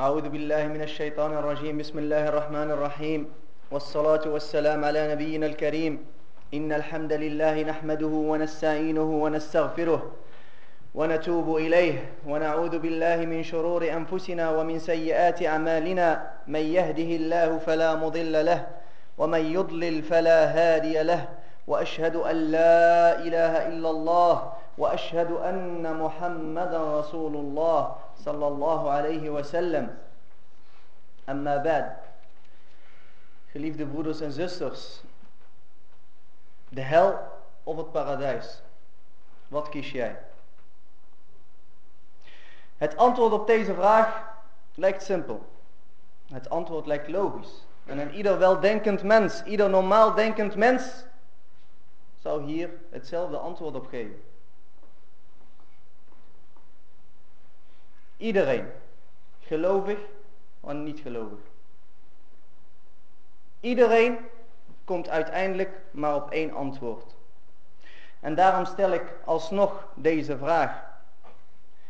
أعوذ بالله من الشيطان الرجيم. بسم الله الرحمن الرحيم. والصلاة والسلام على نبينا الكريم. إن الحمد لله نحمده ونستعينه ونستغفره ونتوب إليه. ونعوذ بالله من شرور أنفسنا ومن سيئات أعمالنا. من يهده الله فلا مضل له ومن يضلل فلا هادي له. وأشهد أن لا إله إلا الله وأشهد أن محمدا رسول الله. صلى الله عليه وسلم أما بعد Geliefde broeders en zusters, de hel of het paradijs? Wat kies jij? Het antwoord op deze vraag lijkt simpel. Het antwoord lijkt logisch. En een ieder weldenkend mens, ieder normaal denkend mens, zou hier hetzelfde antwoord op geven. Iedereen, gelovig of niet gelovig. Iedereen komt uiteindelijk maar op één antwoord. En daarom stel ik alsnog deze vraag.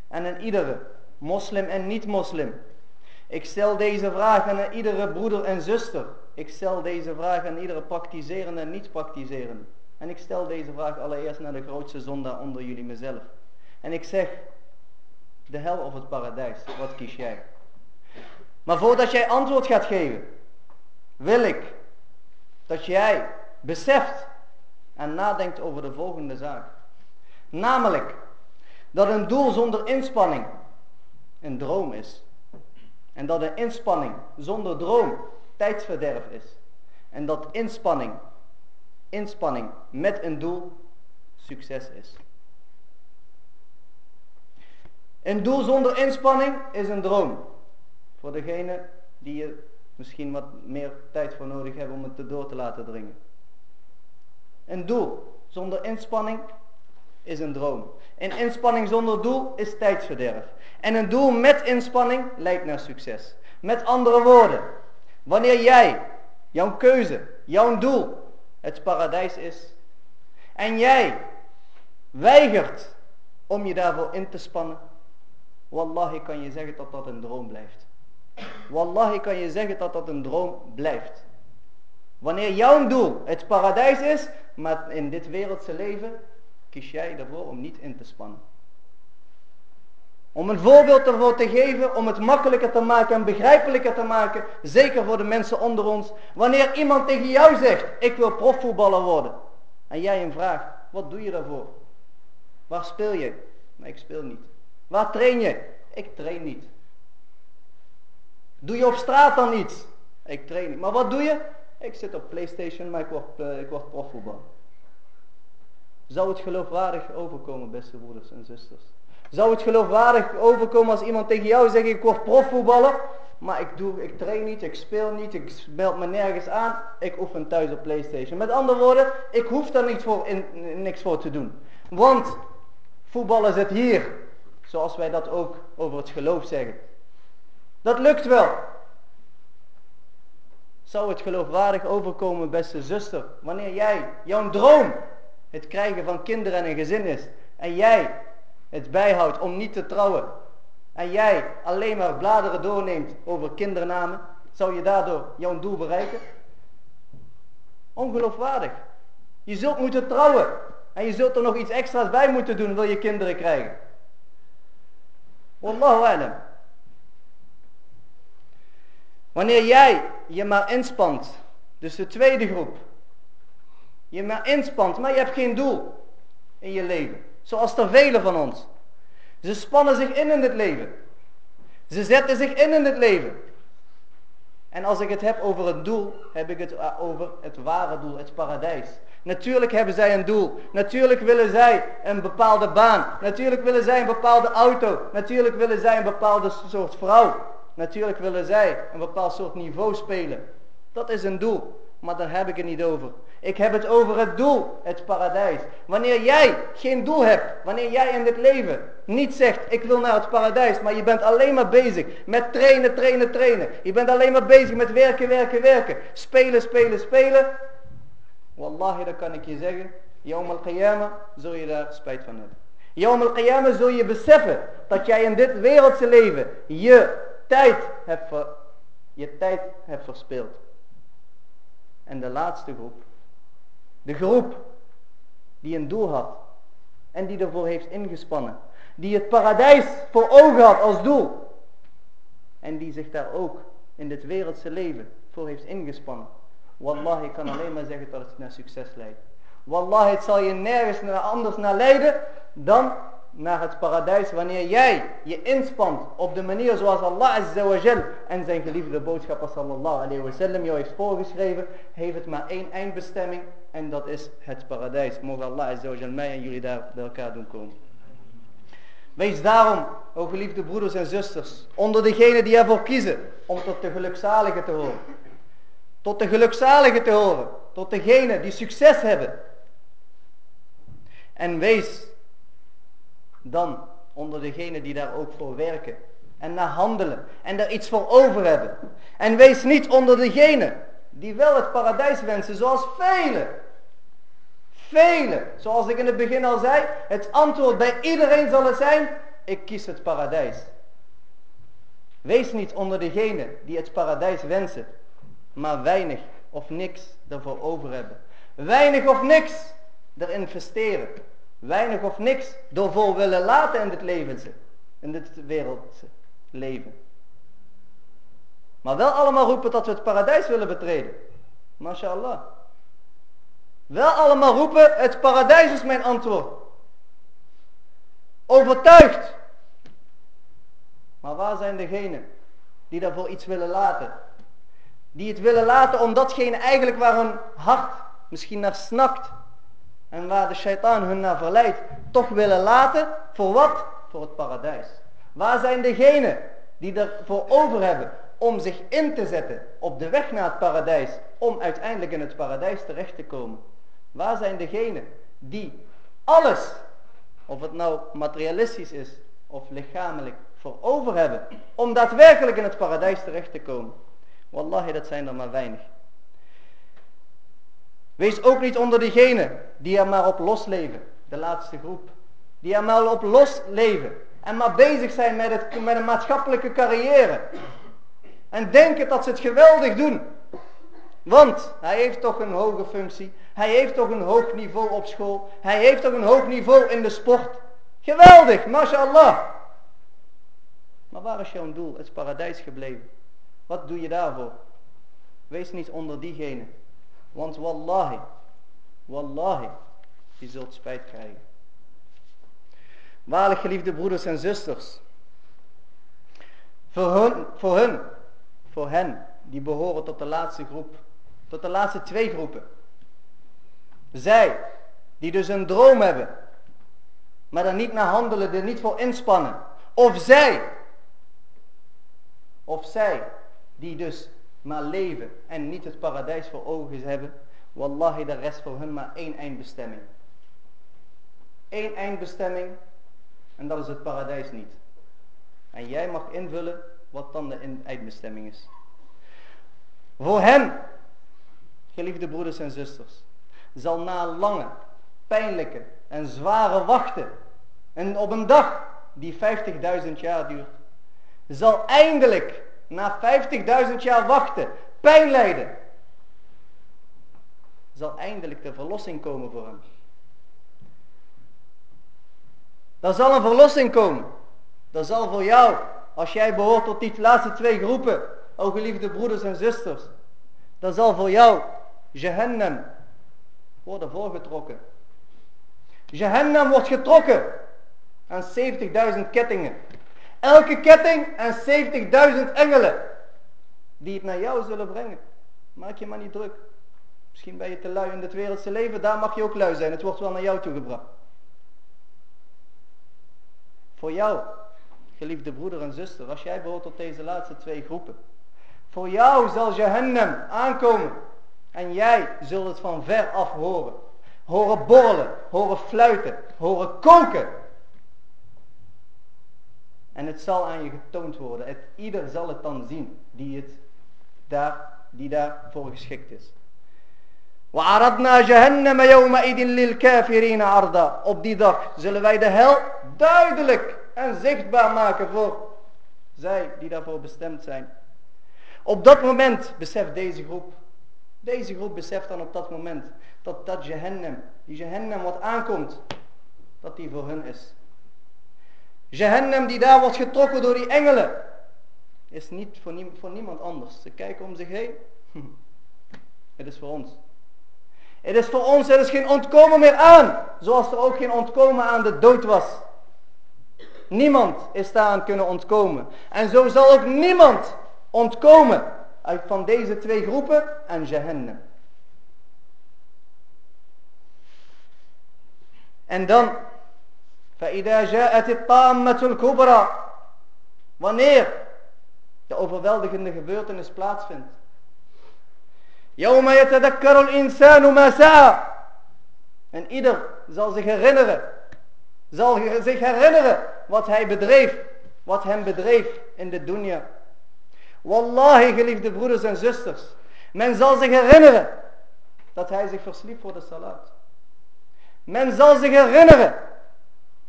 En aan iedere, moslim en niet-moslim. Ik stel deze vraag aan iedere broeder en zuster. Ik stel deze vraag aan iedere praktiserende en niet-praktiserende. En ik stel deze vraag allereerst naar de grootste zondaar onder jullie mezelf. En ik zeg, de hel of het paradijs, wat kies jij? Maar voordat jij antwoord gaat geven, wil ik dat jij beseft en nadenkt over de volgende zaak. Namelijk, dat een doel zonder inspanning een droom is. En dat een inspanning zonder droom tijdsverderf is. En dat inspanning, inspanning met een doel succes is. Een doel zonder inspanning is een droom. Voor degene die er misschien wat meer tijd voor nodig hebben om het erdoor te laten dringen. Een doel zonder inspanning is een droom. Een inspanning zonder doel is tijdsverderf. En een doel met inspanning leidt naar succes. Met andere woorden, wanneer jij, jouw keuze, jouw doel, het paradijs is. En jij weigert om je daarvoor in te spannen. Wallahi kan je zeggen dat dat een droom blijft. Wallahi kan je zeggen dat dat een droom blijft. Wanneer jouw doel het paradijs is, maar in dit wereldse leven kies jij ervoor om niet in te spannen. Om een voorbeeld ervoor te geven, om het makkelijker te maken en begrijpelijker te maken, zeker voor de mensen onder ons. Wanneer iemand tegen jou zegt, ik wil profvoetballer worden. En jij hem vraagt, wat doe je daarvoor? Waar speel je? Maar ik speel niet. Waar train je? Ik train niet. Doe je op straat dan iets? Ik train niet. Maar wat doe je? Ik zit op Playstation, maar ik word, uh, ik word profvoetballer. Zou het geloofwaardig overkomen, beste broeders en zusters? Zou het geloofwaardig overkomen als iemand tegen jou zegt, ik word profvoetballer, maar ik, doe, ik train niet, ik speel niet, ik meld me nergens aan, ik oefen thuis op Playstation. Met andere woorden, ik hoef daar niet voor, in, niks voor te doen. Want voetballen zit hier, zoals wij dat ook over het geloof zeggen. Dat lukt wel. Zou het geloofwaardig overkomen, beste zuster, wanneer jij, jouw droom, het krijgen van kinderen en een gezin is, en jij het bijhoudt om niet te trouwen, en jij alleen maar bladeren doorneemt over kindernamen, zou je daardoor jouw doel bereiken? Ongeloofwaardig. Je zult moeten trouwen. En je zult er nog iets extra's bij moeten doen, wil je kinderen krijgen. Wallahu alam. Wanneer jij je maar inspant, dus de tweede groep, je maar inspant, maar je hebt geen doel in je leven. Zoals er velen van ons. Ze spannen zich in in het leven. Ze zetten zich in in het leven. En als ik het heb over het doel, heb ik het over het ware doel, het paradijs. Natuurlijk hebben zij een doel. Natuurlijk willen zij een bepaalde baan. Natuurlijk willen zij een bepaalde auto. Natuurlijk willen zij een bepaalde soort vrouw. Natuurlijk willen zij een bepaald soort niveau spelen. Dat is een doel. Maar daar heb ik het niet over. Ik heb het over het doel, het paradijs. Wanneer jij geen doel hebt, wanneer jij in dit leven niet zegt, ik wil naar het paradijs, maar je bent alleen maar bezig met trainen, trainen, trainen. Je bent alleen maar bezig met werken, werken, werken. Spelen, spelen, spelen. Wallahi, dan kan ik je zeggen, Yawm al-Qiyamah zul je daar spijt van hebben. Yawm al-Qiyamah zul je beseffen dat jij in dit wereldse leven je tijd hebt, je tijd hebt verspeeld. En de laatste groep. De groep die een doel had. En die ervoor heeft ingespannen. Die het paradijs voor ogen had als doel. En die zich daar ook in dit wereldse leven voor heeft ingespannen. Wallah, ik kan alleen maar zeggen dat het naar succes leidt. Wallah, het zal je nergens naar anders naar leiden dan naar het paradijs wanneer jij je inspant op de manier zoals Allah Azza wa Jal en zijn geliefde boodschapper sallallahu alayhi wa sallam jou heeft voorgeschreven, heeft het maar één eindbestemming en dat is het paradijs. Mogen Allah Azza wa Jal mij en jullie daar bij elkaar doen komen. Wees daarom, o geliefde broeders en zusters, onder degenen die ervoor kiezen om tot de gelukzaligen te horen. Tot de gelukzaligen te horen. Tot degenen die succes hebben. En wees dan onder degenen die daar ook voor werken. En naar handelen. En daar iets voor over hebben. En wees niet onder degenen die wel het paradijs wensen. Zoals velen. Velen. Zoals ik in het begin al zei. Het antwoord bij iedereen zal het zijn. Ik kies het paradijs. Wees niet onder degenen die het paradijs wensen. Maar weinig of niks ervoor over hebben. Weinig of niks er investeren weinig of niks vol willen laten in dit leven, in dit wereldse leven. Maar wel allemaal roepen dat we het paradijs willen betreden. MashaAllah. Wel allemaal roepen, het paradijs is mijn antwoord. Overtuigd. Maar waar zijn degenen die daarvoor iets willen laten? Die het willen laten om datgene eigenlijk waar hun hart misschien naar snakt en waar de shaitaan hun naar verleidt, toch willen laten. Voor wat? Voor het paradijs. Waar zijn degenen die ervoor over hebben om zich in te zetten op de weg naar het paradijs, om uiteindelijk in het paradijs terecht te komen? Waar zijn degenen die alles, of het nou materialistisch is of lichamelijk, voor over hebben om daadwerkelijk in het paradijs terecht te komen? Wallahi, dat zijn er maar weinig. Wees ook niet onder diegenen die er maar op los leven. De laatste groep. Die er maar op los leven. En maar bezig zijn met, het, met een maatschappelijke carrière. En denken dat ze het geweldig doen. Want hij heeft toch een hoge functie. Hij heeft toch een hoog niveau op school. Hij heeft toch een hoog niveau in de sport. Geweldig, mashallah. Maar waar is jouw doel? Het paradijs gebleven. Wat doe je daarvoor? Wees niet onder diegenen want wallahi, wallahi, je zult spijt krijgen. Waarlijk geliefde broeders en zusters. Voor hun, voor voor hen, die behoren tot de laatste groep. Tot de laatste twee groepen. Zij, die dus een droom hebben. Maar daar niet naar handelen, er niet voor inspannen. Of zij, of zij, die dus maar leven en niet het paradijs voor ogen hebben, wallahi de rest voor hun maar één eindbestemming. Eén eindbestemming en dat is het paradijs niet. En jij mag invullen wat dan de eindbestemming is. Voor hen, geliefde broeders en zusters, zal na lange, pijnlijke en zware wachten en op een dag die 50.000 jaar duurt, zal eindelijk na 50.000 jaar wachten, pijn lijden, zal eindelijk de verlossing komen voor hem. Er zal een verlossing komen. Er zal voor jou, als jij behoort tot die laatste twee groepen, o geliefde broeders en zusters, dan zal voor jou Jehannam worden voorgetrokken. Jehannam wordt getrokken aan 70.000 kettingen. Elke ketting en 70.000 engelen. Die het naar jou zullen brengen. Maak je maar niet druk. Misschien ben je te lui in het wereldse leven. Daar mag je ook lui zijn. Het wordt wel naar jou toegebracht. Voor jou, geliefde broeder en zuster. Als jij behoort tot deze laatste twee groepen. Voor jou zal Jehannam aankomen. En jij zult het van ver af horen. Horen borrelen, horen fluiten, horen koken. En het zal aan je getoond worden. Het, ieder zal het dan zien die, het daar, die daarvoor geschikt is. وَعَرَضْنَا جَهَنَّمَ يَوْمَئِذٍ لِلْكَافِرِينَ Op die dag zullen wij de hel duidelijk en zichtbaar maken voor Zij die daarvoor bestemd zijn. Op dat moment beseft deze groep. Deze groep beseft dan op dat moment. Dat dat Jehannam. Die Jehannam wat aankomt. Dat die voor hun is. Jehannam die daar wordt getrokken door die engelen. Is niet voor, niemand anders. Ze kijken om zich heen. Het is voor ons. Het is voor ons, er is geen ontkomen meer aan. Zoals er ook geen ontkomen aan de dood was. Niemand is daaraan kunnen ontkomen. En zo zal ook niemand ontkomen uit van deze twee groepen en Jahannam. En dan, فإذا جاءت al-kubra wanneer de overweldigende gebeurtenis plaatsvindt. ma en ieder zal zich herinneren, zal zich herinneren wat hij bedreef, wat hem bedreef in de dunya. Wallahi, geliefde broeders en zusters, men zal zich herinneren dat hij zich versliep voor de salat. Men zal zich herinneren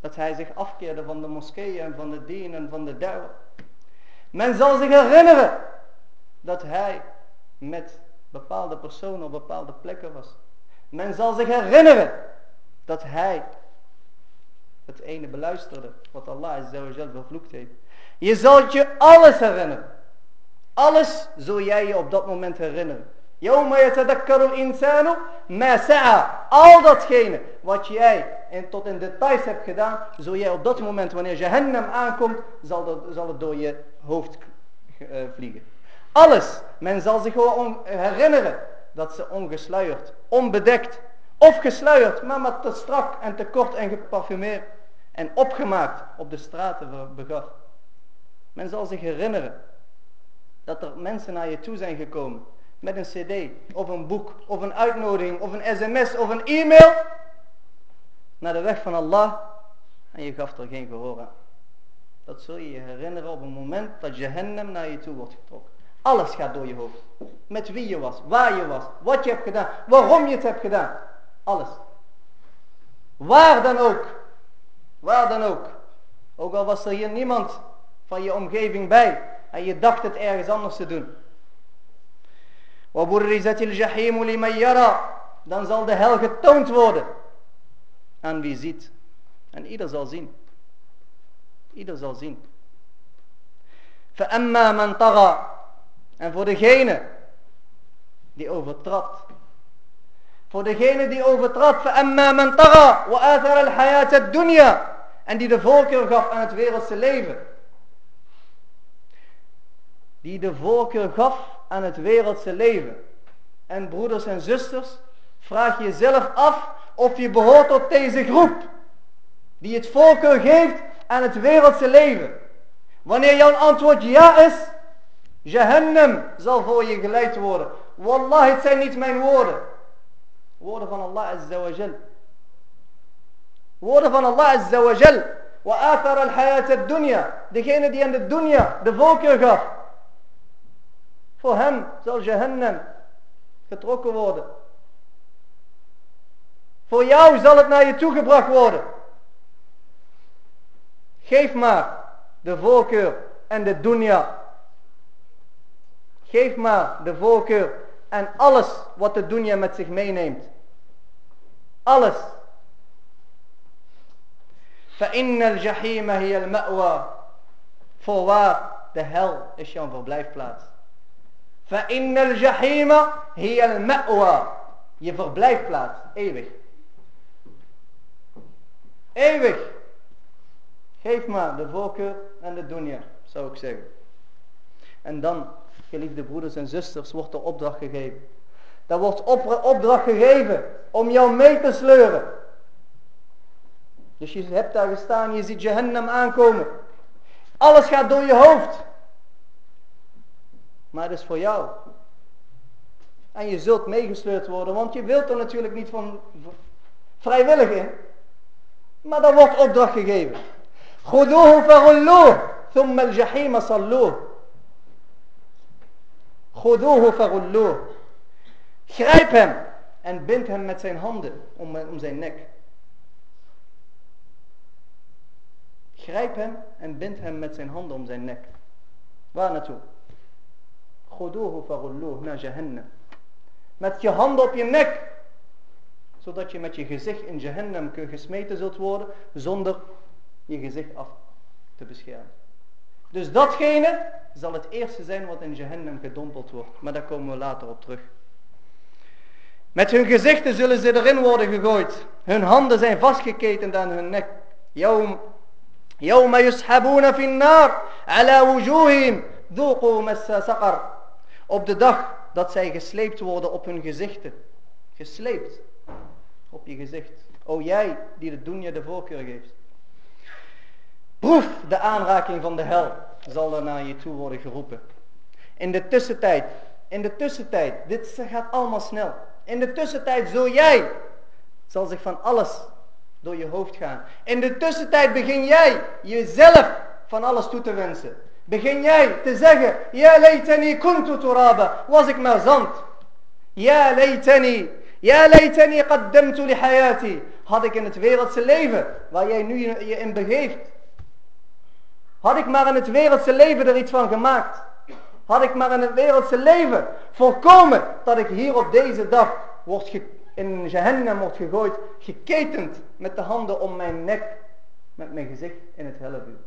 dat hij zich afkeerde van de moskeeën en van de dien en van de duivel. Men zal zich herinneren dat hij met bepaalde personen op bepaalde plekken was. Men zal zich herinneren dat hij het ene beluisterde wat Allah zelf vervloekt heeft. Je zult je alles herinneren. Alles zul jij je op dat moment herinneren. Al datgene wat jij en tot in details hebt gedaan, zul jij op dat moment wanneer Jahannam aankomt, zal, dat, zal het door je hoofd uh, vliegen. Alles. Men zal zich herinneren dat ze ongesluierd, onbedekt of gesluierd, maar met te strak en te kort en geparfumeerd en opgemaakt op de straten begaf. Men zal zich herinneren dat er mensen naar je toe zijn gekomen met een cd of een boek of een uitnodiging of een sms of een e-mail naar de weg van Allah en je gaf er geen gehoor aan. Dat zul je je herinneren op een moment dat Jahannam naar je toe wordt getrokken. Alles gaat door je hoofd. Met wie je was, waar je was, wat je hebt gedaan, waarom je het hebt gedaan. Alles. Waar dan ook. Waar dan ook. Ook al was er hier niemand van je omgeving bij. En je dacht het ergens anders te doen. Dan zal de hel getoond worden. Aan wie ziet. En ieder zal zien. Ieder zal zien. فَأَمَّا مَنْ طَغَى En voor degene die overtrad. Voor degene die overtrad. فَأَمَّا مَنْ طَغَى وَآثَرَ الْحَيَاةَ الدُّنْيَا En die de voorkeur gaf aan het wereldse leven. Die de voorkeur gaf aan het wereldse leven. En broeders en zusters, vraag jezelf af of je behoort tot deze groep. Die het voorkeur geeft aan het wereldse leven. Wanneer jouw antwoord ja is, Jahannam zal voor je geleid worden. Wallah, het zijn niet mijn woorden. Woorden van Allah Azza wa Jal. Woorden van Allah Azza wa Jal. Wa al hayat al dunya. Degene die aan de dunya de voorkeur gaf. Voor hem zal Jahannam getrokken worden. Voor jou zal het naar je toegebracht worden. Geef maar de voorkeur en de dunya. Geef maar de voorkeur en alles wat de dunya met zich meeneemt. Alles. فَإِنَّ الْجَحِيمَ هِيَ الْمَأْوَى Voorwaar, de hel is jouw verblijfplaats. فَإِنَّ الْجَحِيمَ هِيَ الْمَأْوَى Je verblijfplaats, eeuwig. Eeuwig. Geef maar de voorkeur en de dunya, zou ik zeggen. En dan, geliefde broeders en zusters, wordt de opdracht gegeven. Er wordt opdracht gegeven om jou mee te sleuren. Dus je hebt daar gestaan, je ziet Jahannam aankomen. Alles gaat door je hoofd. Maar het is voor jou. En je zult meegesleurd worden, want je wilt er natuurlijk niet van vrijwillig in. Maar dan wordt opdracht gegeven. Godohu fagulluh, thumma al-jahima salluh. Godohu. Grijp hem en bind hem met zijn handen om, om zijn nek. Grijp hem en bind hem met zijn handen om zijn nek. Waar naartoe? Godohu farulluh naar Jahannam. Met je handen op je nek. Zodat je met je gezicht in Jahannam gesmeten zult worden. Zonder je gezicht af te beschermen. Dus datgene zal het eerste zijn wat in Jahannam gedompeld wordt. Maar daar komen we later op terug. Met hun gezichten zullen ze erin worden gegooid. Hun handen zijn vastgeketend aan hun nek. Yawm, yawma yushabuna ala wujuhim massa saqar. Op de dag dat zij gesleept worden op hun gezichten. Gesleept op je gezicht. O jij die de dunya de voorkeur geeft. Proef de aanraking van de hel, zal er naar je toe worden geroepen. In de tussentijd, in de tussentijd, dit gaat allemaal snel. In de tussentijd zul jij, zal zich van alles door je hoofd gaan. In de tussentijd begin jij jezelf van alles toe te wensen. Begin jij te zeggen, ja leitani kuntu turaba, was ik maar zand. Ja leitani, ja leitani qaddamtu li hayati. Had ik in het wereldse leven, waar jij nu je in begeeft, had ik maar in het wereldse leven er iets van gemaakt. Had ik maar in het wereldse leven voorkomen dat ik hier op deze dag wordt in Jahannam wordt gegooid, geketend met de handen om mijn nek, met mijn gezicht in het hellevuur.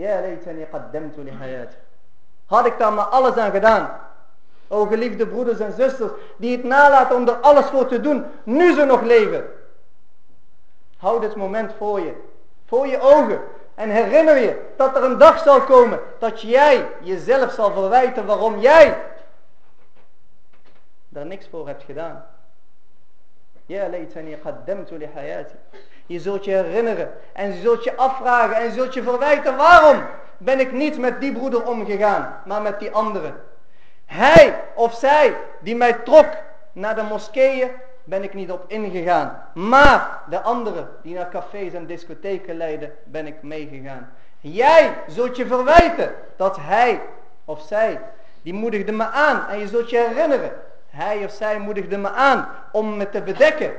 Ja, laytani qaddamtu li hayat. Had ik daar maar alles aan gedaan. O geliefde broeders en zusters, die het nalaten om er alles voor te doen, nu ze nog leven. Houd dit moment voor je, voor je ogen. En herinner je dat er een dag zal komen dat jij jezelf zal verwijten waarom jij daar niks voor hebt gedaan. Ja, laytani qaddamtu li hayati. Je zult je herinneren en je zult je afvragen en je zult je verwijten waarom ben ik niet met die broeder omgegaan, maar met die andere. Hij of zij die mij trok naar de moskeeën, ben ik niet op ingegaan. Maar de anderen die naar cafés en discotheken leiden, ben ik meegegaan. Jij zult je verwijten dat hij of zij, die moedigde me aan. En je zult je herinneren, hij of zij moedigde me aan om me te bedekken.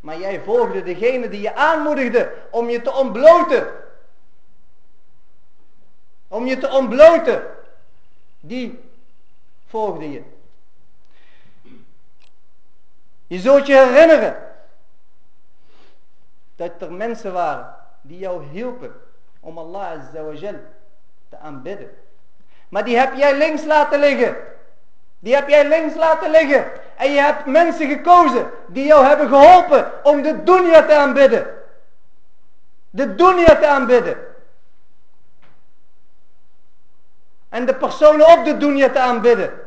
Maar jij volgde degene die je aanmoedigde om je te ontbloten. Om je te ontbloten. Die volgde je. Je zult je herinneren dat er mensen waren die jou hielpen om Allah Azza te aanbidden. Maar die heb jij links laten liggen. Die heb jij links laten liggen. En je hebt mensen gekozen die jou hebben geholpen om de dunya te aanbidden. De dunya te aanbidden. En de personen op de dunya te aanbidden.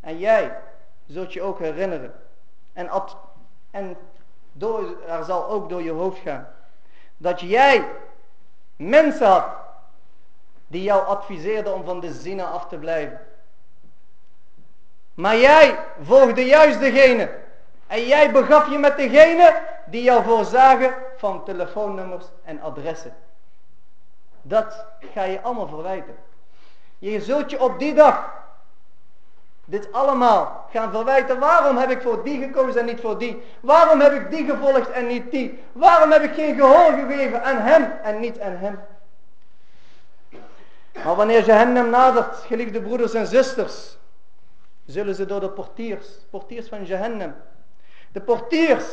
En jij zult je ook herinneren. En, en door, er zal ook door je hoofd gaan. Dat jij mensen had die jou adviseerden om van de zinnen af te blijven. Maar jij volgde juist degene. En jij begaf je met degene die jou voorzagen van telefoonnummers en adressen. Dat ga je allemaal verwijten. Je zult je op die dag dit allemaal gaan verwijten. Waarom heb ik voor die gekozen en niet voor die? Waarom heb ik die gevolgd en niet die? Waarom heb ik geen gehoor gegeven aan hem en niet aan hem? Maar wanneer je hem nadert, geliefde broeders en zusters, zullen ze door de portiers, portiers van Jahannam, de portiers,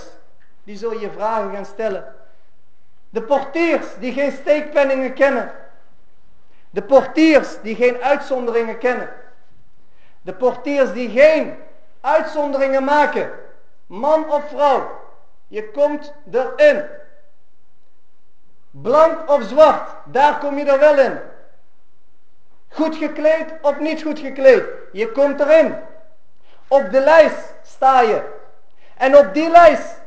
die zullen je vragen gaan stellen. De portiers die geen steekpenningen kennen. De portiers die geen uitzonderingen kennen. De portiers die geen uitzonderingen maken. Man of vrouw. Je komt erin. Blank of zwart. Daar kom je er wel in. Goed gekleed of niet goed gekleed. Je komt erin. Op de lijst sta je. En op die lijst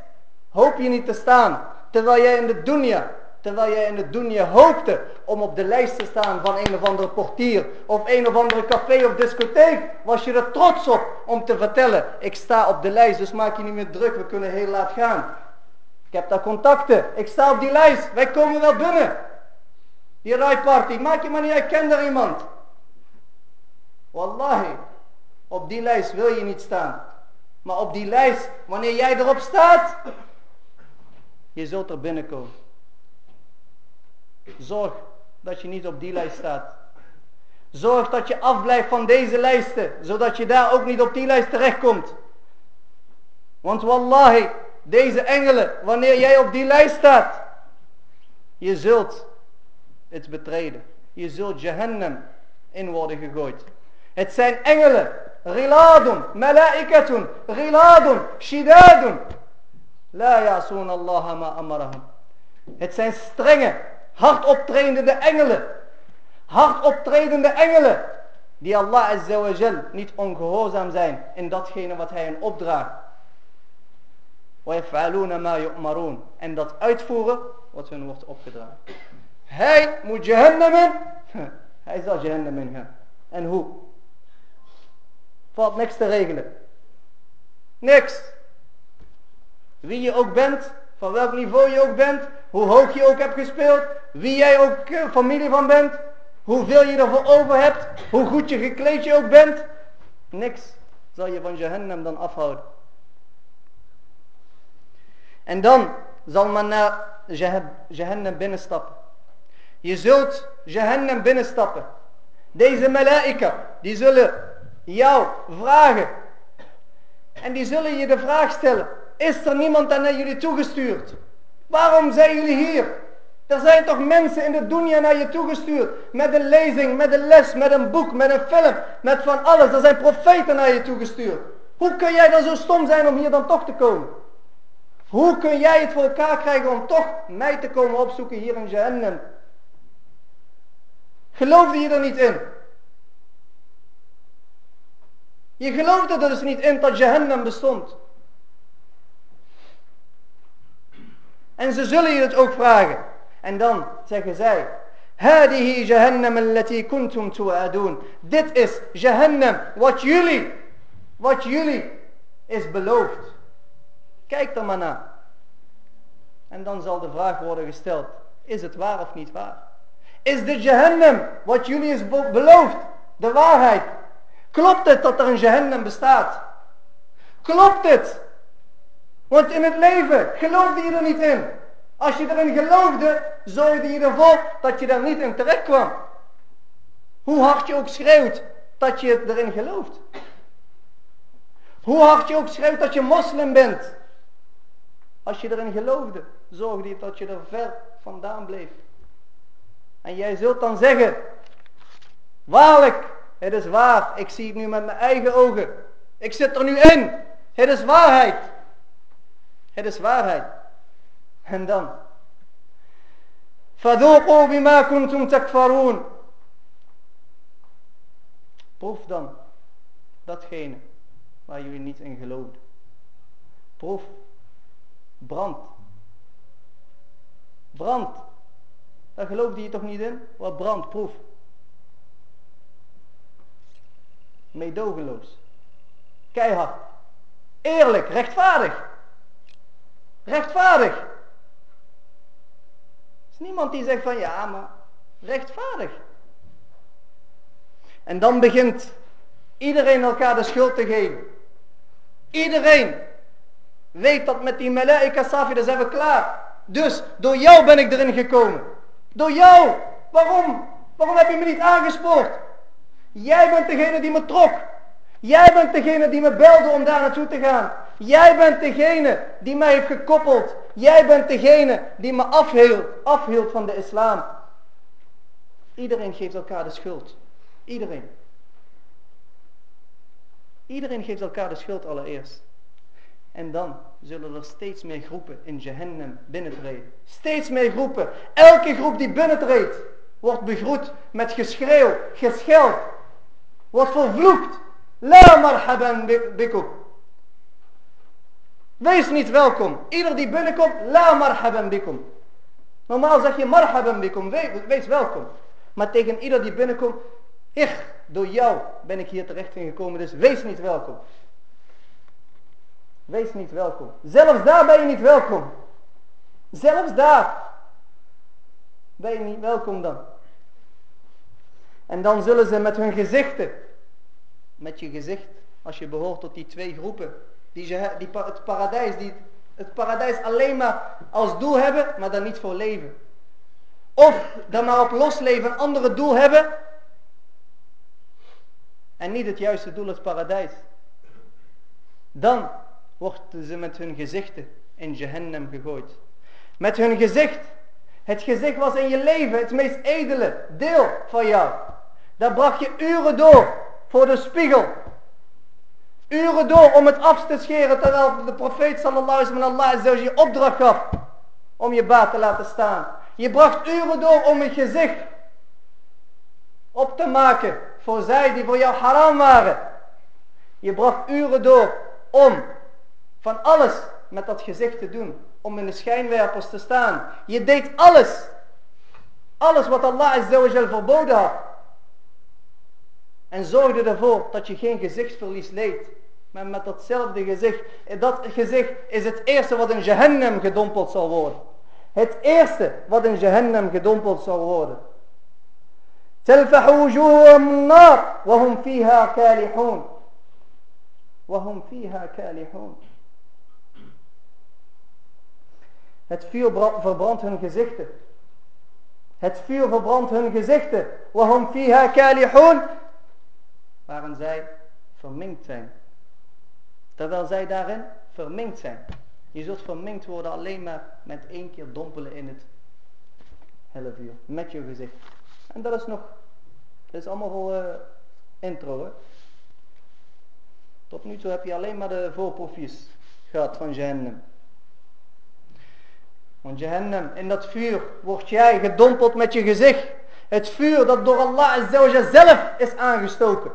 hoop je niet te staan. Terwijl jij in de dunya, terwijl jij in de dunya hoopte om op de lijst te staan van een of andere portier. Of een of andere café of discotheek. Was je er trots op om te vertellen. Ik sta op de lijst, dus maak je niet meer druk. We kunnen heel laat gaan. Ik heb daar contacten. Ik sta op die lijst. Wij komen wel binnen. Die rijparty. Maak je maar niet uit. Ken er iemand. Wallahi. Op die lijst wil je niet staan. Maar op die lijst, wanneer jij erop staat, je zult er binnenkomen. Zorg dat je niet op die lijst staat. Zorg dat je afblijft van deze lijsten, zodat je daar ook niet op die lijst terechtkomt. Want wallahi, deze engelen, wanneer jij op die lijst staat, je zult het betreden. Je zult Jahannam in worden gegooid. Het zijn engelen, riladun, malaikatun, riladun, shidadun. La yasun Allah ma amarahum. Het zijn strenge, hard optredende engelen. Hard optredende engelen. Die Allah Azza wa Jal niet ongehoorzaam zijn in datgene wat hij hen opdraagt. En dat uitvoeren wat hun wordt opgedragen. Hij moet Jahannam. Hij zal Jahannam in gaan. En hoe? Valt niks te regelen. Niks. Wie je ook bent, van welk niveau je ook bent, hoe hoog je ook hebt gespeeld, wie jij ook eh, familie van bent, hoeveel je ervoor over hebt, hoe goed je gekleed je ook bent, niks zal je van Jahannam dan afhouden. En dan zal men naar Jahannam binnenstappen. Je zult Jahannam binnenstappen. Deze malaika, die zullen jou vragen. En die zullen je de vraag stellen. Is er niemand naar jullie toegestuurd? Waarom zijn jullie hier? Er zijn toch mensen in de dunya naar je toegestuurd. Met een lezing, met een les, met een boek, met een film, met van alles. Er zijn profeten naar je toegestuurd. Hoe kun jij dan zo stom zijn om hier dan toch te komen? Hoe kun jij het voor elkaar krijgen om toch mij te komen opzoeken hier in Jahannam? Geloofde je er niet in? Je geloofde er dus niet in dat Jahannam bestond. En ze zullen je het ook vragen. En dan zeggen zij, Hadihi Jahannam allati kuntum tu'adun. Dit is Jahannam, wat jullie, wat jullie is beloofd. Kijk er maar naar. En dan zal de vraag worden gesteld, is het waar of niet waar? Is de Jahannam, wat jullie is beloofd, de waarheid? Klopt het dat er een Jahannam bestaat? Klopt het? Want in het leven geloofde je er niet in. Als je erin geloofde, zorgde je ervoor dat je daar niet in terecht kwam. Hoe hard je ook schreeuwt dat je erin gelooft. Hoe hard je ook schreeuwt dat je moslim bent. Als je erin geloofde, zorgde je dat je er ver vandaan bleef. En jij zult dan zeggen, waarlijk, het is waar, ik zie het nu met mijn eigen ogen. Ik zit er nu in, het is waarheid. Het is waarheid. En dan. فَذُوقُوا بِمَا كُنْتُمْ تَكْفَرُونَ Proef dan datgene waar jullie niet in geloofden. Proef. Brand. Brand. Daar geloofde je toch niet in? Wat brand, proef. Meedogenloos. Keihard. Eerlijk, rechtvaardig. Rechtvaardig. Er is niemand die zegt van ja, maar rechtvaardig. En dan begint iedereen elkaar de schuld te geven. Iedereen weet dat met die malaika dan zijn we klaar. Dus door jou ben ik erin gekomen. Door jou. Waarom? Waarom heb je me niet aangespoord? Jij bent degene die me trok. Jij bent degene die me belde om daar naartoe te gaan. Jij bent degene die mij heeft gekoppeld. Jij bent degene die me afhield, afhield van de islam. Iedereen geeft elkaar de schuld. Iedereen. Iedereen geeft elkaar de schuld allereerst. En dan zullen er steeds meer groepen in Jahannam binnentreden. Steeds meer groepen. Elke groep die binnentreedt, wordt begroet met geschreeuw, gescheld. Wordt vervloekt. La marhaban bikum. Wees niet welkom. Ieder die binnenkomt, la marhaban bikum. Normaal zeg je marhaban bikum, wees welkom. Maar tegen ieder die binnenkomt, ik, door jou ben ik hier terecht gekomen, dus wees niet welkom. Wees niet welkom. Zelfs daar ben je niet welkom. Zelfs daar ben je niet welkom dan. En dan zullen ze met hun gezichten, met je gezicht, als je behoort tot die twee groepen, die, die het paradijs, die het paradijs alleen maar als doel hebben, maar dan niet voor leven. Of dan maar op losleven een andere doel hebben. En niet het juiste doel, het paradijs. Dan worden ze met hun gezichten in Jehannam gegooid. Met hun gezicht. Het gezicht was in je leven het meest edele deel van jou. Daar bracht je uren door voor de spiegel. Uren door om het af te scheren terwijl de profeet sallallahu alaihi wa sallam je opdracht gaf om je baat te laten staan. Je bracht uren door om je gezicht op te maken voor zij die voor jou haram waren. Je bracht uren door om van alles met dat gezicht te doen. Om in de schijnwerpers te staan. Je deed alles. Alles wat Allah verboden had. En zorgde ervoor dat je geen gezichtsverlies leed. Maar met datzelfde gezicht. Dat gezicht is het eerste wat in Jahannam gedompeld zal worden. Het eerste wat in Jahannam gedompeld zal worden. تلفح وجوههم النار وهم فيها كالحون وهم فيها كالحون Het vuur verbrandt hun gezichten. Het vuur verbrandt hun gezichten. وهم فيها كالحون Waarin zij verminkt zijn. Terwijl zij daarin verminkt zijn. Je zult verminkt worden alleen maar met één keer dompelen in het helle vuur. Met je gezicht. En dat is nog, dat is allemaal wel uh, intro hè. Tot nu toe heb je alleen maar de voorproefjes gehad van Jahannam. Want Jahannam, in dat vuur word jij gedompeld met je gezicht. Het vuur dat door Allah zelf is aangestoken.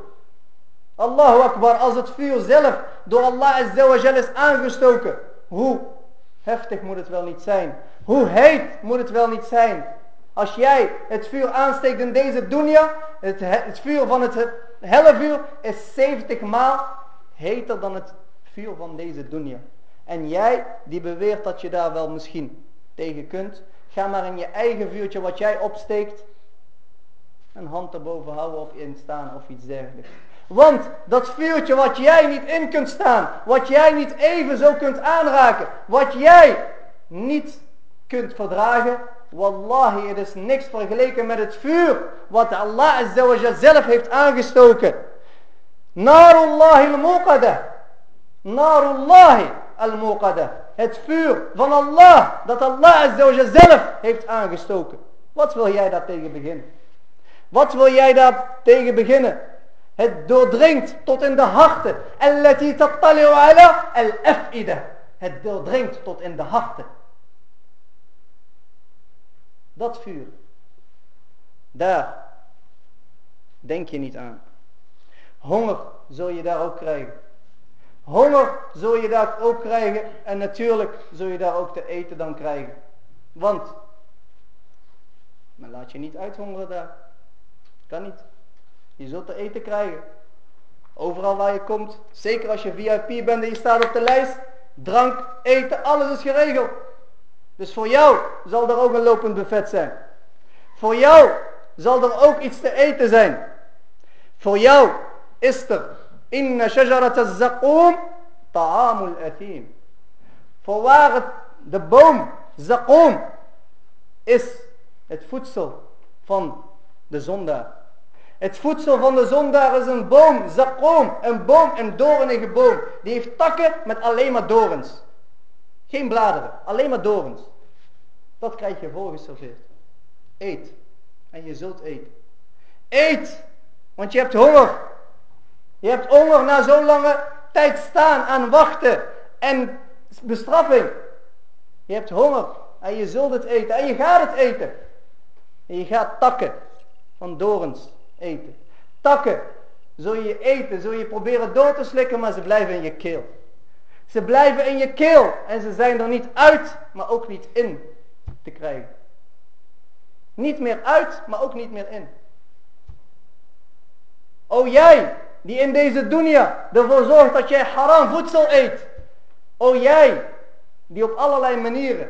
Allahu Akbar, als het vuur zelf door Allah is aangestoken. Hoe heftig moet het wel niet zijn? Hoe heet moet het wel niet zijn? Als jij het vuur aansteekt in deze dunya, het, het vuur van het helle vuur is 70 maal heter dan het vuur van deze dunya. En jij die beweert dat je daar wel misschien tegen kunt, ga maar in je eigen vuurtje wat jij opsteekt, een hand erboven houden of instaan of iets dergelijks. Want dat vuurtje wat jij niet in kunt staan, wat jij niet even zo kunt aanraken, wat jij niet kunt verdragen, wallahi, het is niks vergeleken met het vuur wat Allah zelf heeft aangestoken. Narullahi al-muqadah. Narullahi al-muqadah. Het vuur van Allah, dat Allah zelf heeft aangestoken. Wat wil jij daar tegen beginnen? Wat wil jij daar tegen beginnen? Het doordringt tot in de harten. Allati tattali'u ala al-af'ida. Het doordringt tot in de harten. Dat vuur. Daar denk je niet aan. Honger zul je daar ook krijgen. Honger zul je daar ook krijgen. En natuurlijk zul je daar ook te eten dan krijgen. Want, maar laat je niet uithongeren daar. Kan niet. Je zult te eten krijgen. Overal waar je komt. Zeker als je VIP bent en je staat op de lijst. Drank, eten, alles is geregeld. Dus voor jou zal er ook een lopend buffet zijn. Voor jou zal er ook iets te eten zijn. Voor jou is er inna shajarat az-zaqum ta'amul athim. Voorwaar het, de boom zaqum is het voedsel van de zondaar. Het voedsel van de zondaar is een boom, zaqum, een boom, een doornige boom. Die heeft takken met alleen maar dorens. Geen bladeren, alleen maar dorens. Dat krijg je voorgeserveerd. Eet. En je zult eten. Eet. Want je hebt honger. Je hebt honger na zo'n lange tijd staan aan wachten en bestraffing. Je hebt honger en je zult het eten en je gaat het eten. En je gaat takken van dorens eten. Takken zul je eten, zul je proberen door te slikken, maar ze blijven in je keel. Ze blijven in je keel en ze zijn er niet uit, maar ook niet in te krijgen. Niet meer uit, maar ook niet meer in. O jij, die in deze dunya ervoor zorgt dat jij haram voedsel eet. O jij, die op allerlei manieren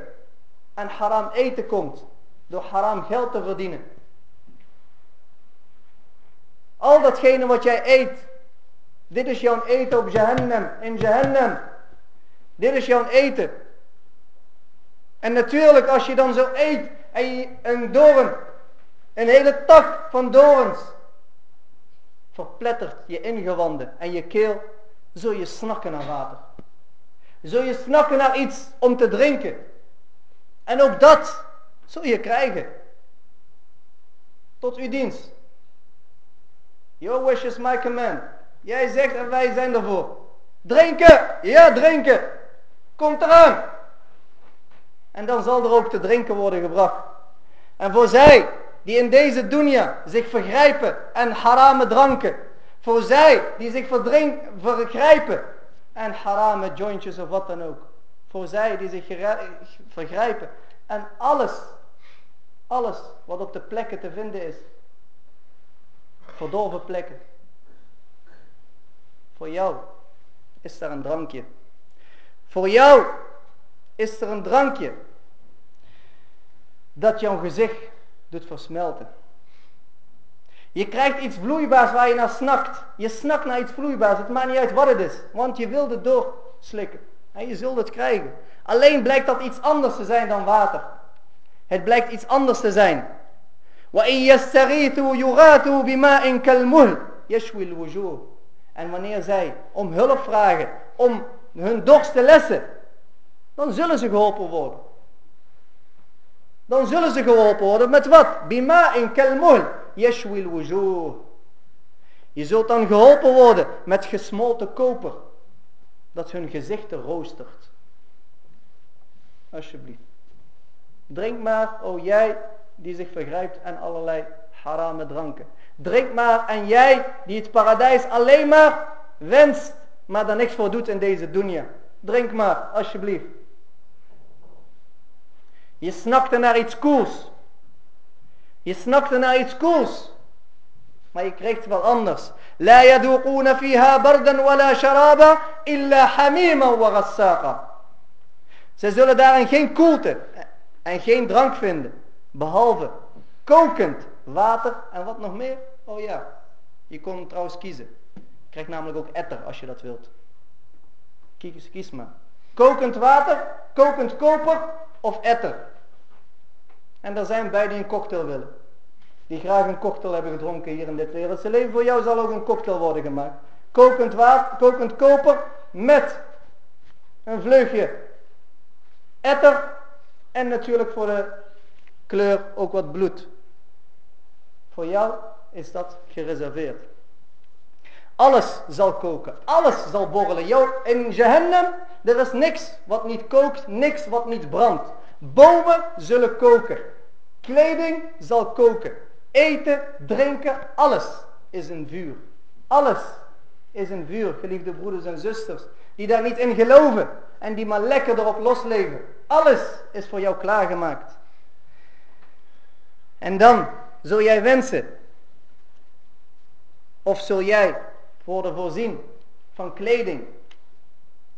aan haram eten komt, door haram geld te verdienen. Al datgene wat jij eet, dit is jouw eten op Jahannam, in Jahannam. Dit is jouw eten. En natuurlijk als je dan zo eet En een doorn, een hele tak van doorns, verplettert je ingewanden en je keel, zul je snakken naar water. Zul je snakken naar iets om te drinken. En ook dat zul je krijgen. Tot uw dienst. Your wish is my command. Jij zegt en wij zijn ervoor. Drinken! Ja, drinken! Komt eraan! En dan zal er ook te drinken worden gebracht. En voor zij die in deze dunya zich vergrijpen en harame dranken. Voor zij die zich vergrijpen en harame jointjes of wat dan ook. Voor zij die zich vergrijpen en alles, alles wat op de plekken te vinden is. Verdorven plekken. Voor jou is er een drankje. Voor jou is er een drankje dat jouw gezicht doet versmelten. Je krijgt iets vloeibaars waar je naar snakt. Je snakt naar iets vloeibaars. Het maakt niet uit wat het is. Want je wilt het doorslikken. En je zult het krijgen. Alleen blijkt dat iets anders te zijn dan water. Het blijkt iets anders te zijn. En wanneer zij om hulp vragen, om hun dorst te lessen, dan zullen ze geholpen worden. Dan zullen ze geholpen worden met wat? Bima in kalmul yashwil wujuh. Je zult dan geholpen worden met gesmolten koper. Dat hun gezichten roostert. Alsjeblieft. Drink maar, o jij die zich vergrijpt aan allerlei harame dranken. Drink maar en jij die het paradijs alleen maar wenst, maar daar niks voor doet in deze dunya. Drink maar, alsjeblieft. Je snakte naar iets koels. Je snakte naar iets koels. Maar je kreeg het wel anders. لا يذوقون فيها بردا ولا شرابا إلا حميما وغساقا. Ze zullen daarin geen koelte en geen drank vinden. Behalve kokend water en wat nog meer? Oh ja, je kon trouwens kiezen. Je krijgt namelijk ook etter als je dat wilt. Kies, kies maar. Kokend water, kokend koper of etter. En er zijn bij die een cocktail willen. Die graag een cocktail hebben gedronken hier in dit wereldse leven. Voor jou zal ook een cocktail worden gemaakt. Kokend water, kokend koper met een vleugje etter. En natuurlijk voor de kleur ook wat bloed. Voor jou is dat gereserveerd. Alles zal koken. Alles zal borrelen. Jou, in Jahannam, er is niks wat niet kookt. Niks wat niet brandt. Bomen zullen koken. Kleding zal koken. Eten, drinken, alles is een vuur. Alles is een vuur, geliefde broeders en zusters. Die daar niet in geloven. En die maar lekker erop losleven. Alles is voor jou klaargemaakt. En dan zul jij wensen. Of zul jij worden voorzien van kleding.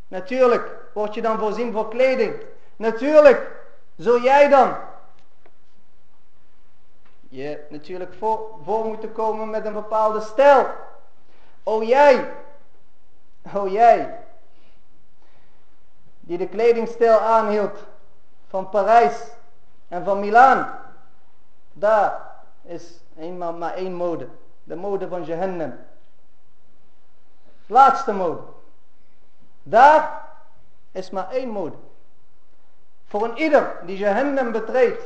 Natuurlijk word je dan voorzien voor kleding. Natuurlijk zul jij dan je natuurlijk voor, voor moeten komen met een bepaalde stijl. O jij, o jij, die de kledingstijl aanhield van Parijs en van Milaan. Daar is eenmaal maar één mode. De mode van Jehannam. Laatste mode. Daar is maar één mode. Voor een ieder die Jehannam betreedt.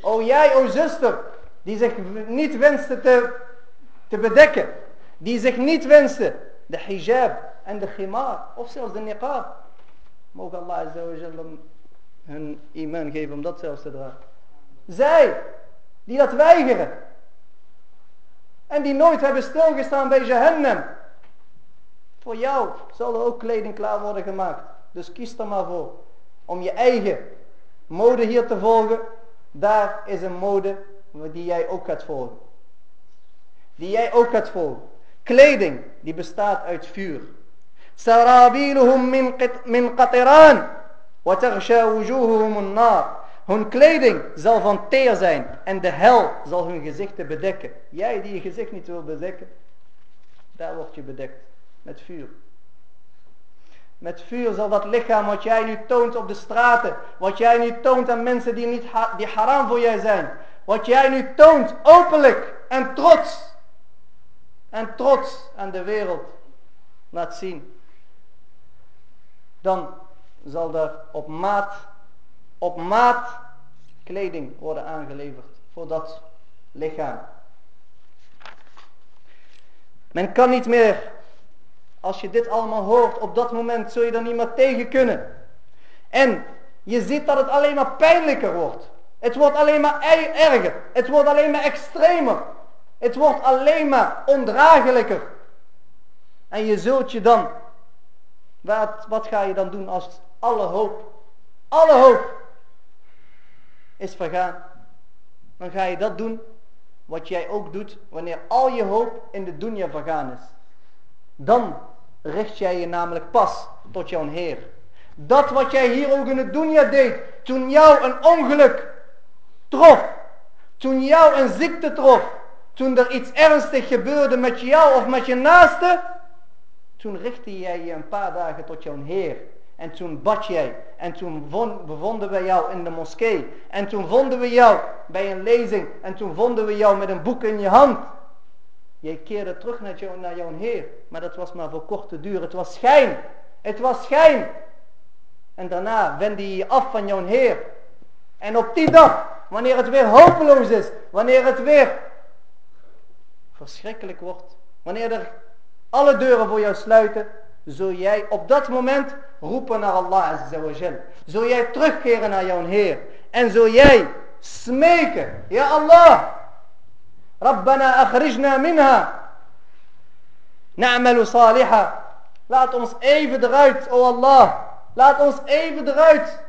O jij, o zuster, die zich niet wenste te, te bedekken. Die zich niet wenste de hijab en de khimar. Of zelfs de niqab. Mogen Allah Azza wa hun iman geven om dat zelfs te dragen. Zij, die dat weigeren. En die nooit hebben stilgestaan bij Jahannam. Voor jou zal er ook kleding klaar worden gemaakt. Dus kies er maar voor. Om je eigen mode hier te volgen. Daar is een mode die jij ook gaat volgen. Die jij ook gaat volgen. Kleding die bestaat uit vuur. Sarabiluhum min qatiran. Taghsha wujuhuhum an-nar. Hun kleding zal van teer zijn en de hel zal hun gezichten bedekken. Jij die je gezicht niet wil bedekken, daar word je bedekt met vuur. Met vuur zal dat lichaam wat jij nu toont op de straten. Wat jij nu toont aan mensen die, niet die haram voor jij zijn. Wat jij nu toont openlijk en trots. En trots aan de wereld laat zien. Dan zal er op maat, op maat kleding worden aangeleverd voor dat lichaam. Men kan niet meer, als je dit allemaal hoort, op dat moment zul je er niet meer tegen kunnen. En je ziet dat het alleen maar pijnlijker wordt. Het wordt alleen maar erger. Het wordt alleen maar extremer. Het wordt alleen maar ondraaglijker. En je zult je dan, wat, wat ga je dan doen als alle hoop, alle hoop is vergaan? Dan ga je dat doen wat jij ook doet wanneer al je hoop in de dunya vergaan is. Dan richt jij je namelijk pas tot jouw Heer. Dat wat jij hier ook in de dunya deed, toen jou een ongeluk trof, toen jou een ziekte trof, toen er iets ernstig gebeurde met jou of met je naaste, toen richtte jij je een paar dagen tot jouw Heer. En toen bad jij. En toen vonden we jou in de moskee. En toen vonden we jou bij een lezing. En toen vonden we jou met een boek in je hand. Jij keerde terug naar, naar jouw Heer. Maar dat was maar voor korte duur. Het was schijn. Het was schijn. En daarna wendde je je af van jouw Heer. En op die dag, wanneer het weer hopeloos is. Wanneer het weer verschrikkelijk wordt. Wanneer er alle deuren voor jou sluiten, zul jij op dat moment roepen naar Allah Azza wa Jal. Zul jij terugkeren naar jouw Heer. En zul jij smeken. Ja Allah. Rabbana akhrijna minha. Na'malu saliha. Laat ons even eruit, o Allah. Laat ons even eruit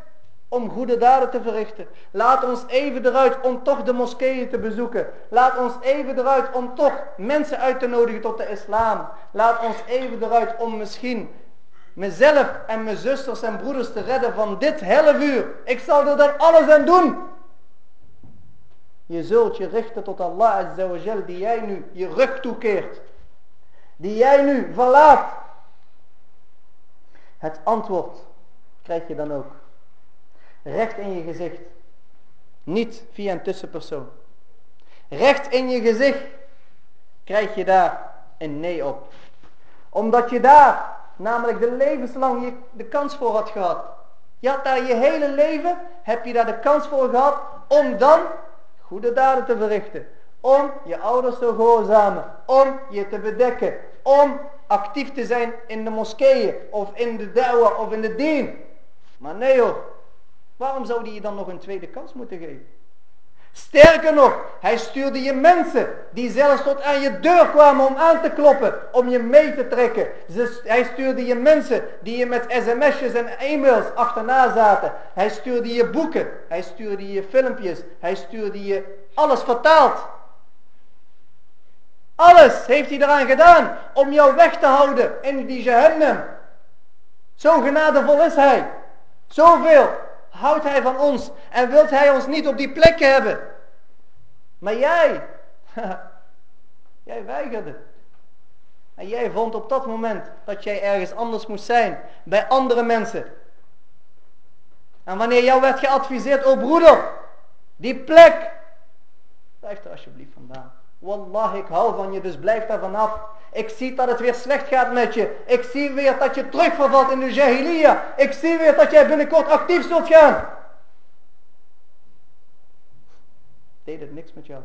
om goede daden te verrichten. Laat ons even eruit om toch de moskeeën te bezoeken. Laat ons even eruit om toch mensen uit te nodigen tot de islam. Laat ons even eruit om misschien mezelf en mijn zusters en broeders te redden van dit hele vuur. Ik zal er dan alles aan doen. Je zult je richten tot Allah Azza wa Jal, die jij nu je rug toekeert. Die jij nu verlaat. Het antwoord krijg je dan ook recht in je gezicht. Niet via een tussenpersoon. Recht in je gezicht krijg je daar een nee op. Omdat je daar namelijk de levenslang je de kans voor had gehad. Je had daar je hele leven, heb je daar de kans voor gehad om dan goede daden te verrichten. Om je ouders te gehoorzamen. Om je te bedekken. Om actief te zijn in de moskeeën of in de da'wah of in de dien. Maar nee hoor, Waarom zou hij je dan nog een tweede kans moeten geven? Sterker nog, hij stuurde je mensen die zelfs tot aan je deur kwamen om aan te kloppen, om je mee te trekken. Hij stuurde je mensen die je met sms'jes en e-mails achterna zaten. Hij stuurde je boeken, hij stuurde je filmpjes, hij stuurde je alles vertaald. Alles heeft hij eraan gedaan om jou weg te houden in die Jahannam. Zo genadevol is hij. Zoveel houdt hij van ons en wilt hij ons niet op die plekken hebben. Maar jij, jij weigerde. En jij vond op dat moment dat jij ergens anders moest zijn, bij andere mensen. En wanneer jou werd geadviseerd, oh broeder, die plek, blijf er alsjeblieft vandaan. Wallah, ik hou van je, dus blijf daar vanaf. Ik zie dat het weer slecht gaat met je. Ik zie weer dat je terugvervalt in de jahiliya. Ik zie weer dat jij binnenkort actief zult gaan. Deed het niks met jou.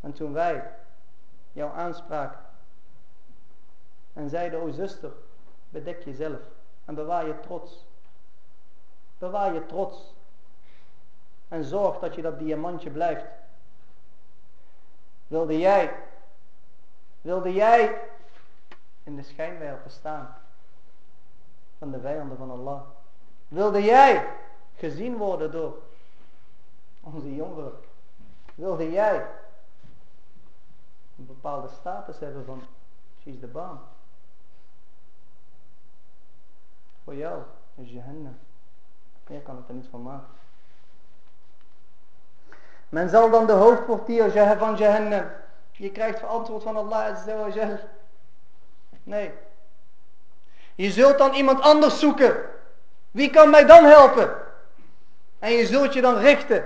En toen wij jou aanspraken en zeiden, o zuster, bedek jezelf en bewaar je trots. Bewaar je trots. En zorg dat je dat diamantje blijft. Wilde jij wilde jij in de schijnwerper staan van de vijanden van Allah? Wilde jij gezien worden door onze jongeren? Wilde jij een bepaalde status hebben van she's the baan? Voor jou is Jahannam. Meer kan het er niet van maken. Men zal dan de hoofdportier van Jahannam je krijgt verantwoord van Allah Azza wa Jal. Nee. Je zult dan iemand anders zoeken. Wie kan mij dan helpen? En je zult je dan richten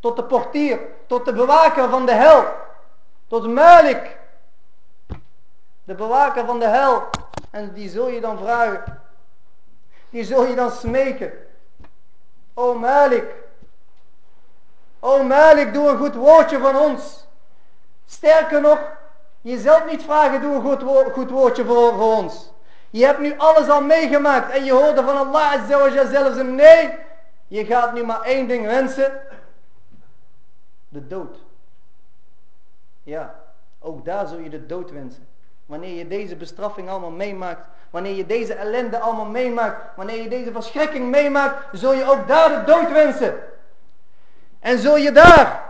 tot de portier, tot de bewaker van de hel, tot Malik, de bewaker van de hel. En die zul je dan vragen, die zul je dan smeken. O Malik, o Malik, doe een goed woordje van ons. Sterker nog, je zult niet vragen, doe een goed, goed woordje voor, ons. Je hebt nu alles al meegemaakt en je hoorde van Allah Azza zelfs een nee. Je gaat nu maar één ding wensen. De dood. Ja, ook daar zul je de dood wensen. Wanneer je deze bestraffing allemaal meemaakt. Wanneer je deze ellende allemaal meemaakt. Wanneer je deze verschrikking meemaakt. Zul je ook daar de dood wensen. En zul je daar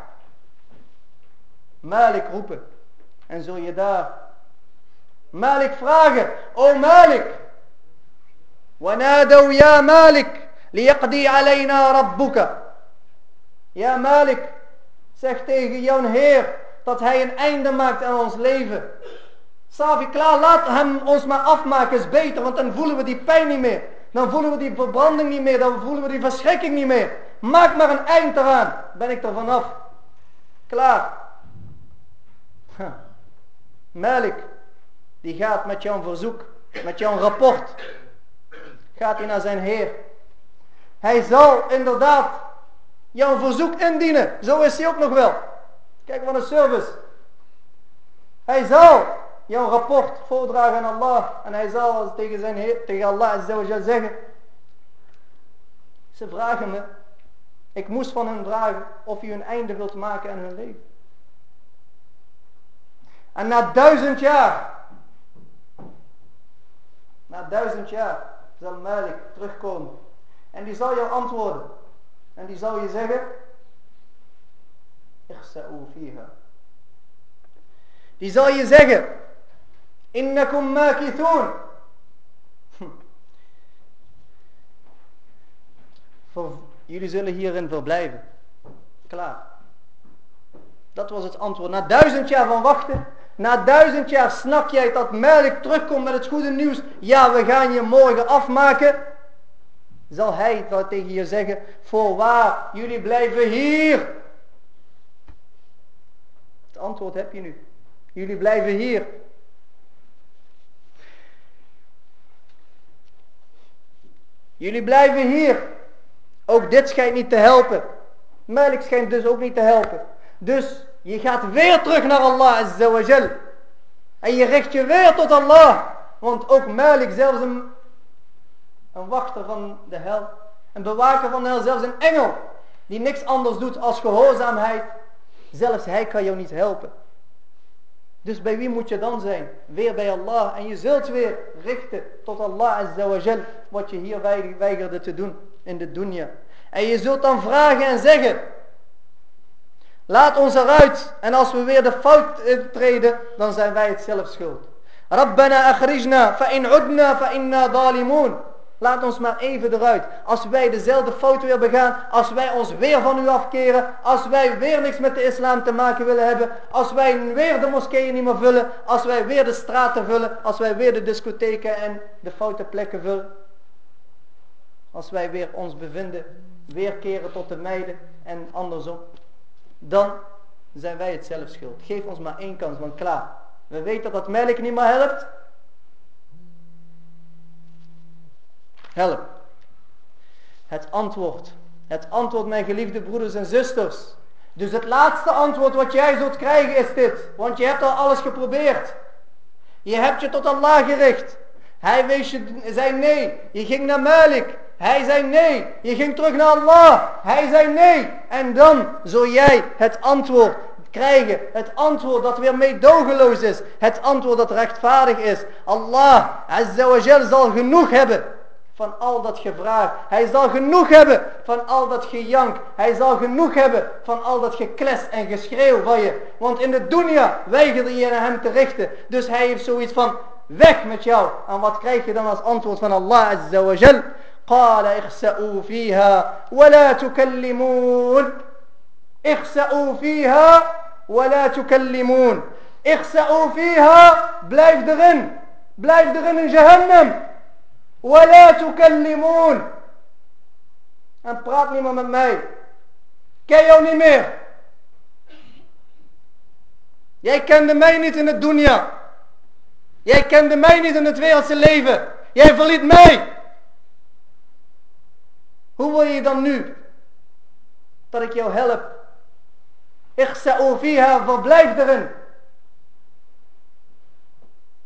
Malik roepen. En zul je daar Malik vragen. O Malik. ونادوا يا مالك ليقضي علينا ربك Ja Malik, zeg tegen jouw Heer dat hij een einde maakt aan ons leven. Savi, klaar, laat hem ons maar afmaken, is beter, want dan voelen we die pijn niet meer. Dan voelen we die verbranding niet meer, dan voelen we die verschrikking niet meer. Maak maar een eind eraan, ben ik er vanaf. Klaar. Malik, die gaat met jouw verzoek, met jouw rapport, gaat hij naar zijn Heer. Hij zal inderdaad jouw verzoek indienen. Zo is hij ook nog wel. Kijk wat een service. Hij zal jouw rapport voordragen aan Allah. En hij zal tegen, zijn heer, tegen Allah zeggen. Ze vragen me. Ik moest van hen vragen of u een einde wilt maken aan hun leven. En na duizend jaar. Na duizend jaar zal Malik terugkomen. En die zal jou antwoorden. En die zal je zeggen. Ikhsa'u fiha. Die zal je zeggen. Innakum makithun. Jullie zullen hierin verblijven. Klaar. Dat was het antwoord. Na duizend jaar van wachten. Na duizend jaar snak jij dat Malik terugkomt met het goede nieuws. Ja, we gaan je morgen afmaken. Zal hij dat tegen je zeggen. Voorwaar, jullie blijven hier. Het antwoord heb je nu. Jullie blijven hier. Jullie blijven hier. Ook dit schijnt niet te helpen. Malik schijnt dus ook niet te helpen. Dus je gaat weer terug naar Allah Azza wa Jal. En je richt je weer tot Allah. Want ook Malik, zelfs een, een wachter van de hel. Een bewaker van de hel, zelfs een engel. Die niks anders doet als gehoorzaamheid. Zelfs hij kan jou niet helpen. Dus bij wie moet je dan zijn? Weer bij Allah. En je zult weer richten tot Allah Azza wa Jal. Wat je hier weigerde te doen in de dunya. En je zult dan vragen en zeggen. Laat ons eruit. En als we weer de fout treden, dan zijn wij het zelf schuld. Rabbana akhrijna fa in udna fa inna. Laat ons maar even eruit. Als wij dezelfde fout weer begaan. Als wij ons weer van u afkeren. Als wij weer niks met de islam te maken willen hebben. Als wij weer de moskeeën niet meer vullen. Als wij weer de straten vullen. Als wij weer de discotheken en de foute plekken vullen. Als wij weer ons bevinden. Weer keren tot de meiden en andersom dan zijn wij het zelf schuld. Geef ons maar één kans, want klaar. We weten dat melk niet meer helpt. Help. Het antwoord. Het antwoord, mijn geliefde broeders en zusters. Dus het laatste antwoord wat jij zult krijgen is dit. Want je hebt al alles geprobeerd. Je hebt je tot Allah gericht. Hij wees je, zei nee. Je ging naar Malik. Hij zei nee. Je ging terug naar Allah. Hij zei nee. En dan zul jij het antwoord krijgen. Het antwoord dat weer meedogenloos is. Het antwoord dat rechtvaardig is. Allah Azza wa Jal zal genoeg hebben van al dat gevraagd. Hij zal genoeg hebben van al dat gejank. Hij zal genoeg hebben van al dat gekles en geschreeuw van je. Want in de dunya weigerde je naar hem te richten. Dus hij heeft zoiets van, weg met jou. En wat krijg je dan als antwoord van Allah Azza wa Jal? قال اخسأوا فيها ولا تكلمون. اخسأوا فيها ولا تكلمون. اخسأوا فيها بلايف دغن بلايف دغن جهنم. ولا تكلمون. ان برات لي ماما ماي كايو ني مير ياي كان دي ماي نيت ان الدنيا ياي كان دي ماي نيت ان التويلس ليفه ياي فليت ماي Hoe wil je dan nu dat ik jou help? Ikhsa'u fiha, verblijf erin.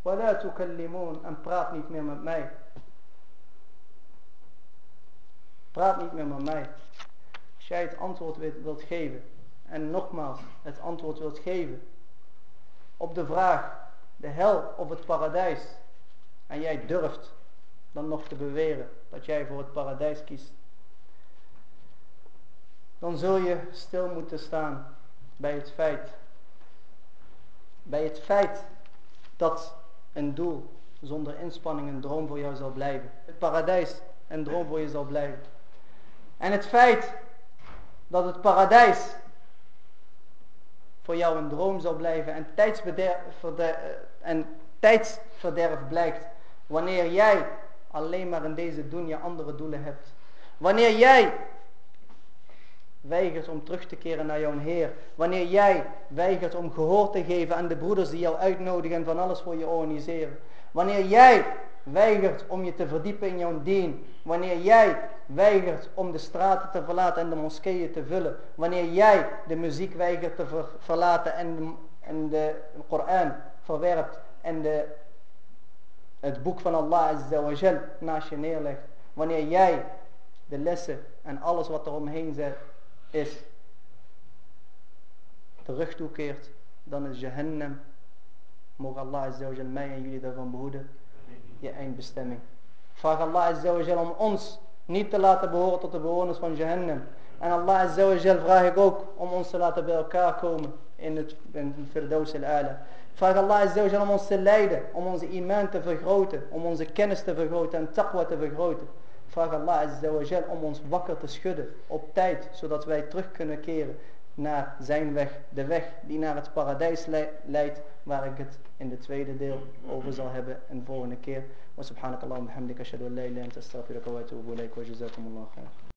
Wala tukallimun en praat niet meer met mij. Praat niet meer met mij. Als jij het antwoord wilt geven. En nogmaals, het antwoord wilt geven. Op de vraag, de hel of het paradijs. En jij durft dan nog te beweren dat jij voor het paradijs kiest. Dan zul je stil moeten staan bij het feit. Bij het feit dat een doel zonder inspanning een droom voor jou zal blijven. Het paradijs een droom voor je zal blijven. En het feit dat het paradijs voor jou een droom zal blijven en tijdsverderf, en tijdsverderf blijkt wanneer jij alleen maar in deze dunya andere doelen hebt. Wanneer jij weigert om terug te keren naar jouw Heer. Wanneer jij weigert om gehoor te geven aan de broeders die jou uitnodigen en van alles voor je organiseren. Wanneer jij weigert om je te verdiepen in jouw dien. Wanneer jij weigert om de straten te verlaten en de moskeeën te vullen. Wanneer jij de muziek weigert te verlaten en de, en de Koran verwerpt en de, het boek van Allah Azza naast je neerlegt. Wanneer jij de lessen en alles wat er omheen zit is terug toekeert, dan is Jahannam. Mogen Allah Azza mij en jullie daarvan behoeden. Je eindbestemming. Vraag Allah Azza om ons niet te laten behoren tot de bewoners van Jahannam. En Allah Azza vraag ik ook om ons te laten bij elkaar komen in het, in het Firdaus al-Ala. Vraag Allah Azza om ons te leiden, om onze iman te vergroten, om onze kennis te vergroten en taqwa te vergroten. Vraag Allah Azza wa Jal om ons wakker te schudden op tijd, zodat wij terug kunnen keren naar zijn weg, de weg die naar het paradijs leidt, waar ik het in de tweede deel over zal hebben in de volgende keer. Wa subhanakallahumma bihamdika ashhadu an la ilaha illa anta astaghfiruka wa atubu ilaik wa jazakumullahu khair.